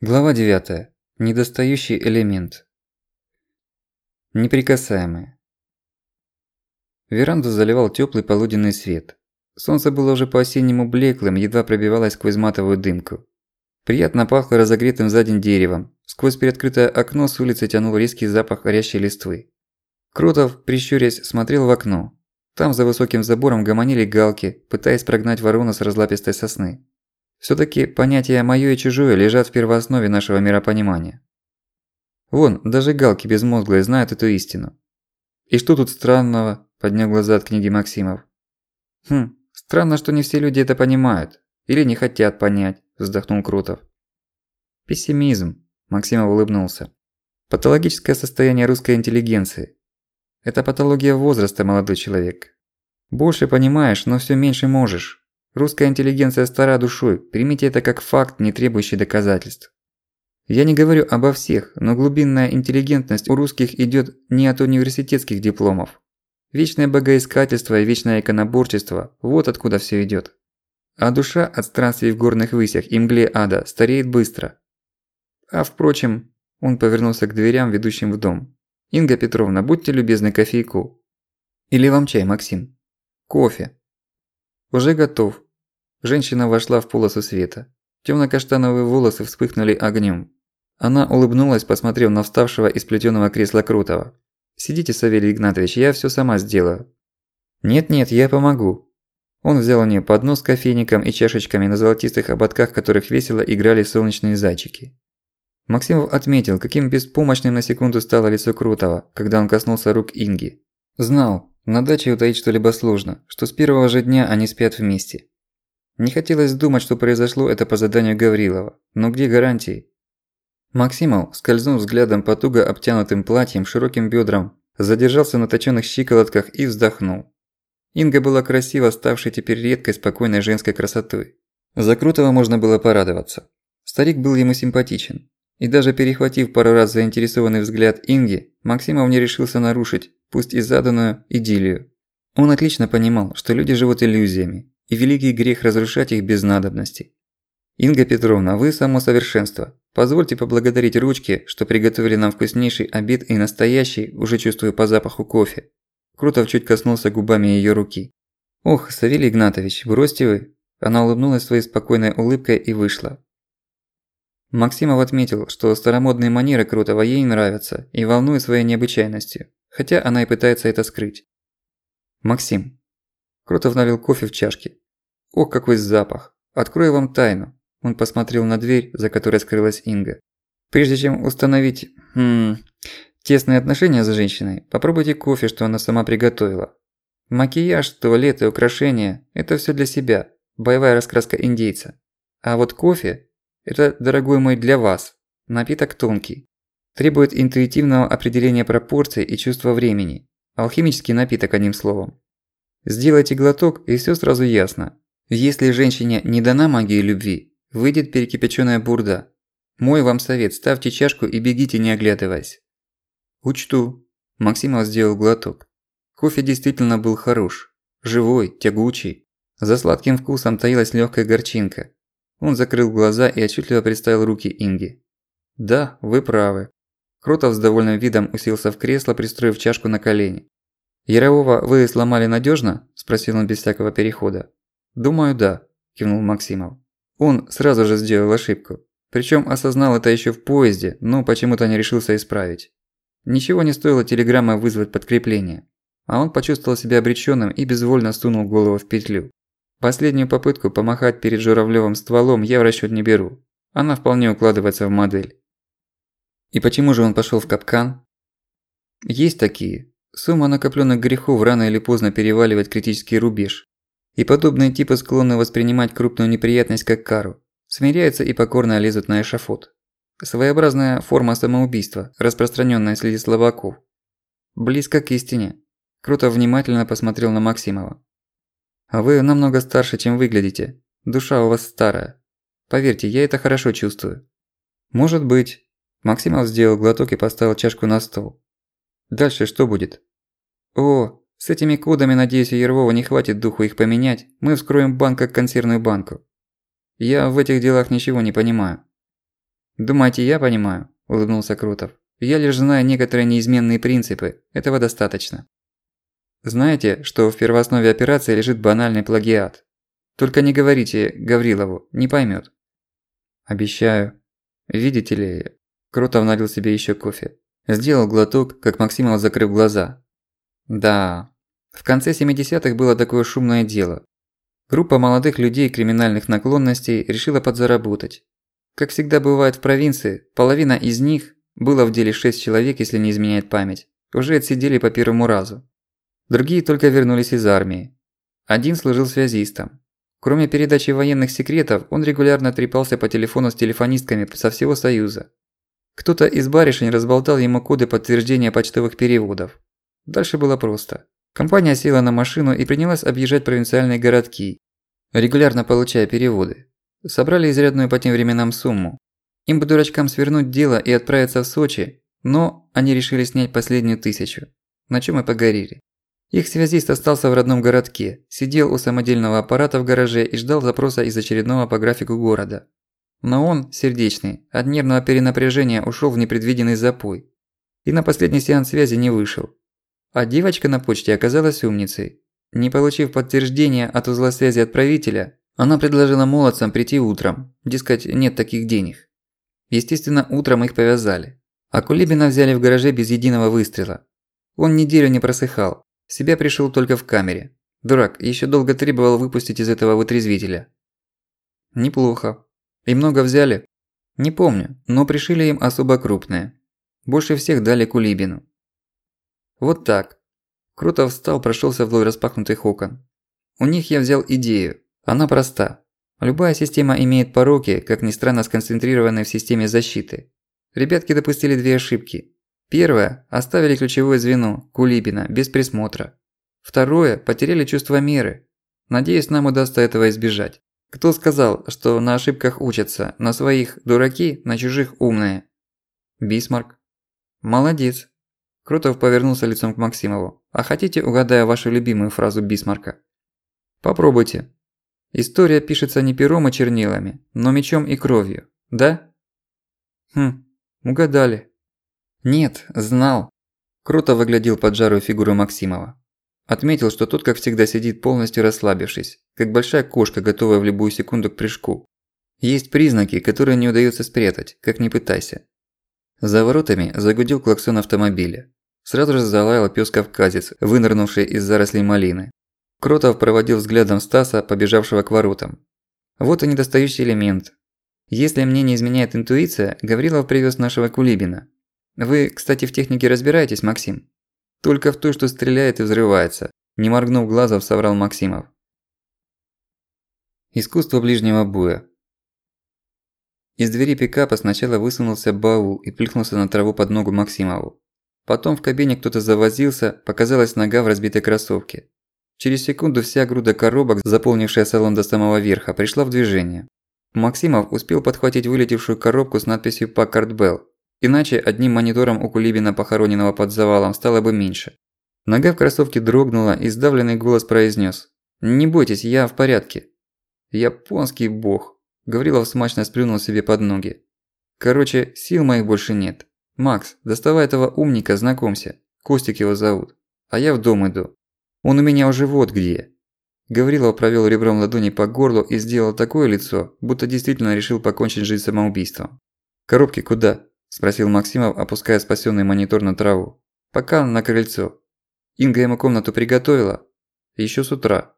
Глава 9. Недостающий элемент. Неприкасаемые. Веранду заливал тёплый полуденный свет. Солнце было уже по-осеннему блеклым, едва пробивалось сквозь матовую дымку. Приятно пахло разогретым за день деревом. Сквозь приоткрытое окно с улицы тянул резкий запах горящей листвы. Крутов, прищурясь, смотрел в окно. Там за высоким забором гомонили галки, пытаясь прогнать ворону с разлапистой сосны. Всё-таки понятия «моё» и «чужое» лежат в первооснове нашего миропонимания. Вон, даже галки безмозглые знают эту истину. «И что тут странного?» – поднял глаза от книги Максимов. «Хм, странно, что не все люди это понимают. Или не хотят понять», – вздохнул Крутов. «Пессимизм», – Максимов улыбнулся. «Патологическое состояние русской интеллигенции. Это патология возраста, молодой человек. Больше понимаешь, но всё меньше можешь. Русская интеллигенция стара душой, примите это как факт, не требующий доказательств. Я не говорю обо всех, но глубинная интеллигентность у русских идёт не от университетских дипломов. Вечное богоискательство и вечное иконоборчество – вот откуда всё идёт. А душа от странствий в горных высях и мгле ада стареет быстро. А впрочем, он повернулся к дверям, ведущим в дом. «Инга Петровна, будьте любезны кофейку». «Или вам чай, Максим?» «Кофе», «Уже готов». Женщина вошла в полосу света. Тёмно-каштановые волосы вспыхнули огнём. Она улыбнулась, посмотрев на вставшего из плетёного кресла Крутого. «Сидите, Савелий Игнатович, я всё сама сделаю». «Нет-нет, я помогу». Он взял у неё поднос с кофейником и чашечками, на золотистых ободках которых весело играли солнечные зайчики. Максимов отметил, каким беспомощным на секунду стало лицо Крутого, когда он коснулся рук Инги. Знал, на даче утаить что-либо сложно, что с первого же дня они спят вместе. Не хотелось думать, что произошло это по заданию Гаврилова, но где гарантии? Максимов, скользнув взглядом по туго обтянутым платьем, широким бедрам, задержался на точёных щиколотках и вздохнул. Инга была красива, ставшей теперь редкой спокойной женской красотой. За Крутого можно было порадоваться. Старик был ему симпатичен. И даже перехватив пару раз заинтересованный взгляд Инги, Максимов не решился нарушить, пусть и заданную, идиллию. Он отлично понимал, что люди живут иллюзиями, и великий грех разрушать их без надобности. «Инга Петровна, вы само совершенство. Позвольте поблагодарить ручки, что приготовили нам вкуснейший обед и настоящий, уже чувствую по запаху кофе». Крутов чуть коснулся губами её руки. «Ох, Савелий Игнатович, бросьте вы!» Она улыбнулась своей спокойной улыбкой и вышла. Максимов отметил, что старомодные манеры Крутого ей нравятся и волнуют своей необычайностью, хотя она и пытается это скрыть. «Максим». Крутов налил кофе в чашке. «Ох, какой запах! Открою вам тайну». Он посмотрел на дверь, за которой скрылась Инга. «Прежде чем установить... Хм, тесные отношения с женщиной, попробуйте кофе, что она сама приготовила. Макияж, туалет и украшения – это всё для себя, боевая раскраска индейца. А вот кофе это, дорогой мой, для вас. Напиток тонкий. Требует интуитивного определения пропорций и чувства времени. Алхимический напиток, одним словом. Сделайте глоток, и всё сразу ясно. Если женщине не дана магия любви, выйдет перекипячённая бурда. Мой вам совет, ставьте чашку и бегите, не оглядываясь. Учту. Максимов сделал глоток. Кофе действительно был хорош. Живой, тягучий. За сладким вкусом таилась лёгкая горчинка. Он закрыл глаза и отчетливо представил руки Инги. «Да, вы правы». Кротов с довольным видом уселся в кресло, пристроив чашку на колени. «Ярового вы сломали надёжно?» – спросил он без всякого перехода. «Думаю, да», – кивнул Максимов. Он сразу же сделал ошибку. Причём осознал это ещё в поезде, но почему-то не решился исправить. Ничего не стоило телеграмма вызвать подкрепление. А он почувствовал себя обречённым и безвольно сунул голову в петлю. Последнюю попытку помахать перед Журавлёвым стволом я в расчёт не беру. Она вполне укладывается в модель. И почему же он пошёл в капкан? Есть такие. Сумма накоплённых грехов рано или поздно переваливает критический рубеж. И подобные типы склонны воспринимать крупную неприятность как кару. Смиряются и покорно лезут на эшафот. Своеобразная форма самоубийства, распространённая среди слабаков. Близко к истине. Круто внимательно посмотрел на Максимова. А вы намного старше, чем выглядите. Душа у вас старая. Поверьте, я это хорошо чувствую. Может быть. Максимов сделал глоток и поставил чашку на стол. Дальше что будет? О, с этими кодами, надеюсь, у Ервова не хватит духу их поменять. Мы вскроем банк как консервную банку. Я в этих делах ничего не понимаю. «Думаете, я понимаю?» – улыбнулся Крутов. «Я лишь знаю некоторые неизменные принципы. Этого достаточно». Знаете, что в первооснове операции лежит банальный плагиат? Только не говорите Гаврилову, не поймёт. Обещаю. Видите ли, Крутов налил себе ещё кофе. Сделал глоток, как Максимов закрыв глаза. Да, в конце 70-х было такое шумное дело. Группа молодых людей криминальных наклонностей решила подзаработать. Как всегда бывает в провинции, половина из них, было в деле 6 человек, если не изменяет память, уже отсидели по первому разу. Другие только вернулись из армии. Один служил связистом. Кроме передачи военных секретов, он регулярно трепался по телефону с телефонистками со всего Союза. Кто-то из барышень разболтал ему коды подтверждения почтовых переводов. Дальше было просто. Компания села на машину и принялась объезжать провинциальные городки, регулярно получая переводы. Собрали изрядную по тем временам сумму. Им бы дурачкам свернуть дело и отправиться в Сочи, но они решили снять последнюю тысячу, на чем и погорели. Их связист остался в родном городке, сидел у самодельного аппарата в гараже и ждал запроса из очередного по графику города. Но он, сердечный, от нервного перенапряжения ушел в непредвиденный запой. И на последний сеанс связи не вышел. А девочка на почте оказалась умницей. Не получив подтверждения от узла связи отправителя, она предложила молодцам прийти утром, дескать, нет таких денег. Естественно, утром их повязали. А Кулибина взяли в гараже без единого выстрела. Он неделю не просыхал, себя пришел только в камере. Дурак, еще долго требовал выпустить из этого вытрезвителя. Неплохо. И много взяли? Не помню, но пришили им особо крупное. Больше всех дали Кулибину. Вот так. Круто встал, прошелся вдоль распахнутых окон. У них я взял идею. Она проста. Любая система имеет пороки, как ни странно сконцентрированные в системе защиты. Ребятки допустили две ошибки. Первое – оставили ключевое звено, Кулибина, без присмотра. Второе – потеряли чувство меры. Надеюсь, нам удастся этого избежать. Кто сказал, что на ошибках учатся, на своих – дураки, на чужих – умные? Бисмарк. Молодец. Крутов повернулся лицом к Максимову. А хотите, угадая вашу любимую фразу Бисмарка? Попробуйте. История пишется не пером и чернилами, но мечом и кровью. Да? Хм, угадали. Нет, знал. Круто выглядел поджарую фигуру Максимова. Отметил, что тот, как всегда, сидит полностью расслабившись, как большая кошка, готовая в любую секунду к прыжку. Есть признаки, которые не удается спрятать, как ни пытайся. За воротами загудел клаксон автомобиля. Сразу же залаял пёс-кавказец, вынырнувший из зарослей малины. Кротов проводил взглядом Стаса, побежавшего к воротам. Вот и недостающий элемент. Если мне не изменяет интуиция, Гаврилов привез нашего Кулибина. Вы, кстати, в технике разбираетесь, Максим? Только в той, что стреляет и взрывается. Не моргнув глазом, соврал Максимов. Искусство ближнего боя. Из двери пикапа сначала высунулся баул и плюхнулся на траву под ногу Максимову. Потом в кабине кто-то завозился, показалась нога в разбитой кроссовке. Через секунду вся груда коробок, заполнившая салон до самого верха, пришла в движение. Максимов успел подхватить вылетевшую коробку с надписью «Паккард Белл» Иначе одним монитором у Кулибина, похороненного под завалом, стало бы меньше. Нога в кроссовке дрогнула, и сдавленный голос произнес: «Не бойтесь, я в порядке». «Японский бог», – Гаврилов смачно сплюнул себе под ноги. «Короче, сил моих больше нет. Макс, доставай этого умника, знакомься. Костик его зовут. А я в дом иду. Он у меня уже вот где». Гаврилов провёл ребром ладони по горлу и сделал такое лицо, будто действительно решил покончить жизнь самоубийством. «Коробки куда?» – спросил Максимов, опуская спасенный монитор на траву. «Пока на крыльцо. Инга ему комнату приготовила. Еще с утра.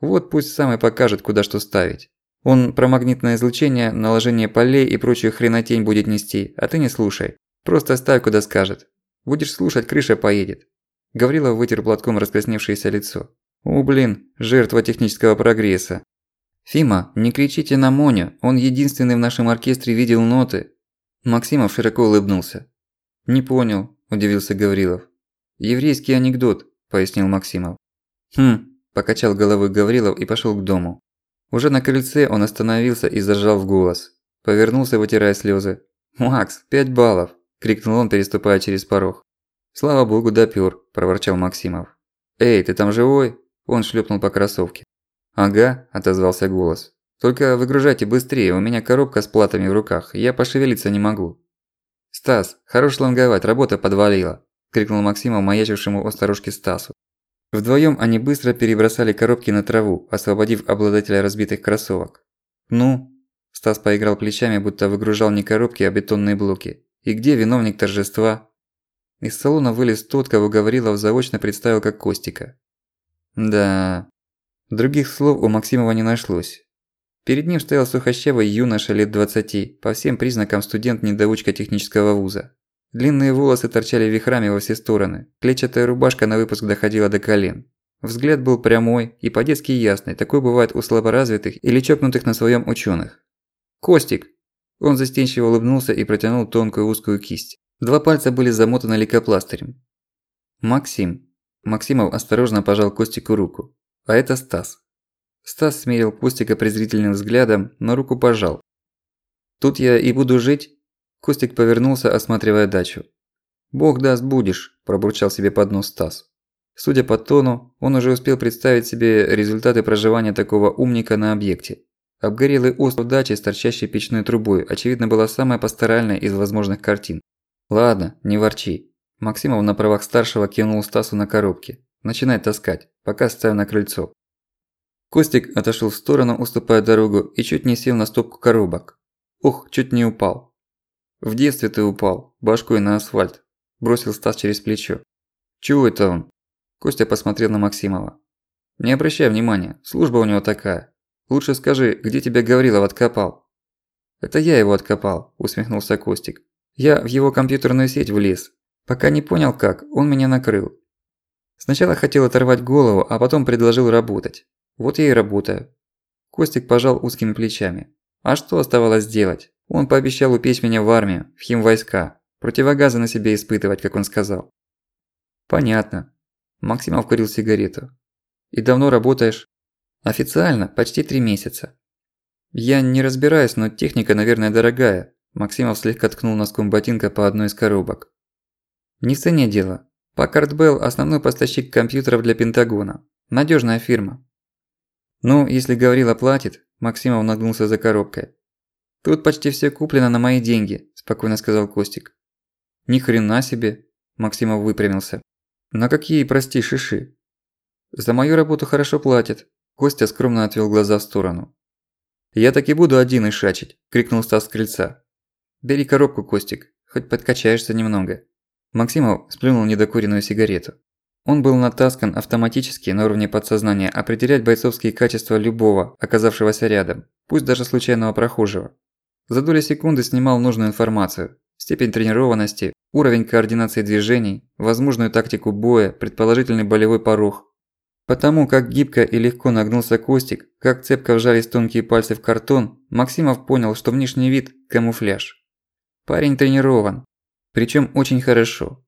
Вот пусть сам и покажет, куда что ставить. Он про магнитное излучение, наложение полей и прочую хренотень будет нести, а ты не слушай. Просто ставь, куда скажет. Будешь слушать, крыша поедет». Гаврилов вытер платком раскрасневшееся лицо. «О, блин, жертва технического прогресса». «Фима, не кричите на Моню, он единственный в нашем оркестре видел ноты, Максимов широко улыбнулся. «Не понял», – удивился Гаврилов. «Еврейский анекдот», – пояснил Максимов. «Хм», – покачал головой Гаврилов и пошёл к дому. Уже на крыльце он остановился и зажал в голос. Повернулся, вытирая слёзы. «Макс, пять баллов!» – крикнул он, переступая через порог. «Слава богу, допёр», – проворчал Максимов. «Эй, ты там живой?» – он шлёпнул по кроссовке. «Ага», – отозвался голос. Только выгружайте быстрее, у меня коробка с платами в руках, я пошевелиться не могу». «Стас, хорош шланговать, работа подвалила», – крикнул Максимов маячившему у старушки Стасу. Вдвоем они быстро перебросали коробки на траву, освободив обладателя разбитых кроссовок. «Ну?» – Стас поиграл плечами, будто выгружал не коробки, а бетонные блоки. «И где виновник торжества?» Из салона вылез тот, кого Гаврилов заочно представил как Костика. Да. Других слов у Максимова не нашлось. Перед ним стоял сухощавый юноша лет 20, по всем признакам студент-недоучка технического вуза. Длинные волосы торчали вихрами во все стороны, клетчатая рубашка на выпуск доходила до колен. Взгляд был прямой и по-детски ясный, такой бывает у слаборазвитых или чокнутых на своем ученых. «Костик!» Он застенчиво улыбнулся и протянул тонкую узкую кисть. Два пальца были замотаны лейкопластырем. «Максим». Максимов осторожно пожал Костику руку. «А это Стас». Стас смерил Костика презрительным взглядом, но руку пожал. «Тут я и буду жить?» Костик повернулся, осматривая дачу. «Бог даст, будешь», – пробурчал себе под нос Стас. Судя по тону, он уже успел представить себе результаты проживания такого умника на объекте. Обгорелый остров дачи с торчащей печной трубой, очевидно, была самая пасторальная из возможных картин. «Ладно, не ворчи». Максимов на правах старшего кинул Стасу на коробке. «Начинай таскать, пока ставь на крыльцо». Костик отошел в сторону, уступая дорогу, и чуть не сел на стопку коробок. Ух, чуть не упал. «В детстве ты упал, башкой на асфальт», – бросил Стас через плечо. «Чего это он?» Костя посмотрел на Максимова. «Не обращай внимания, служба у него такая. Лучше скажи, где тебя Гаврилов откопал?» «Это я его откопал», – усмехнулся Костик. «Я в его компьютерную сеть влез. Пока не понял как, он меня накрыл. Сначала хотел оторвать голову, а потом предложил работать. Вот я и работаю. Костик пожал узкими плечами. А что оставалось делать? Он пообещал упечь меня в армию, в химвойска. Противогазы на себе испытывать, как он сказал. Понятно. Максимов курил сигарету. И давно работаешь? Официально, почти три месяца. Я не разбираюсь, но техника, наверное, дорогая. Максимов слегка ткнул носком ботинка по одной из коробок. Не в цене дело. Packard Bell – основной поставщик компьютеров для Пентагона. Надежная фирма. «Ну, если Гаврила платит», – Максимов нагнулся за коробкой. «Тут почти все куплено на мои деньги», – спокойно сказал Костик. «Ни хрена себе», – Максимов выпрямился. «На какие, прости, шиши?» «За мою работу хорошо платят», – Костя скромно отвел глаза в сторону. «Я так и буду один и шачить», – крикнул Стас с крыльца. «Бери коробку, Костик, хоть подкачаешься немного». Максимов сплюнул недокуренную сигарету. Он был натаскан автоматически на уровне подсознания определять бойцовские качества любого, оказавшегося рядом, пусть даже случайного прохожего. За доли секунды снимал нужную информацию, степень тренированности, уровень координации движений, возможную тактику боя, предположительный болевой порог. Потому как гибко и легко нагнулся Костик, как цепко вжались тонкие пальцы в картон, Максимов понял, что внешний вид – камуфляж. Парень тренирован, причем очень хорошо.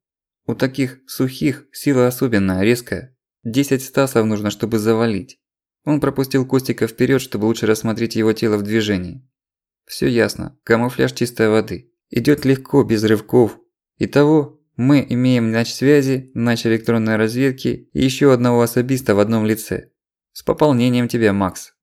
У таких сухих сила особенная, резкая. Десять стасов нужно, чтобы завалить. Он пропустил Костика вперед, чтобы лучше рассмотреть его тело в движении. Все ясно, камуфляж чистой воды. Идет легко, без рывков. Итого, мы имеем нач связи, нач электронной разведки и еще одного особиста в одном лице. С пополнением тебя, Макс.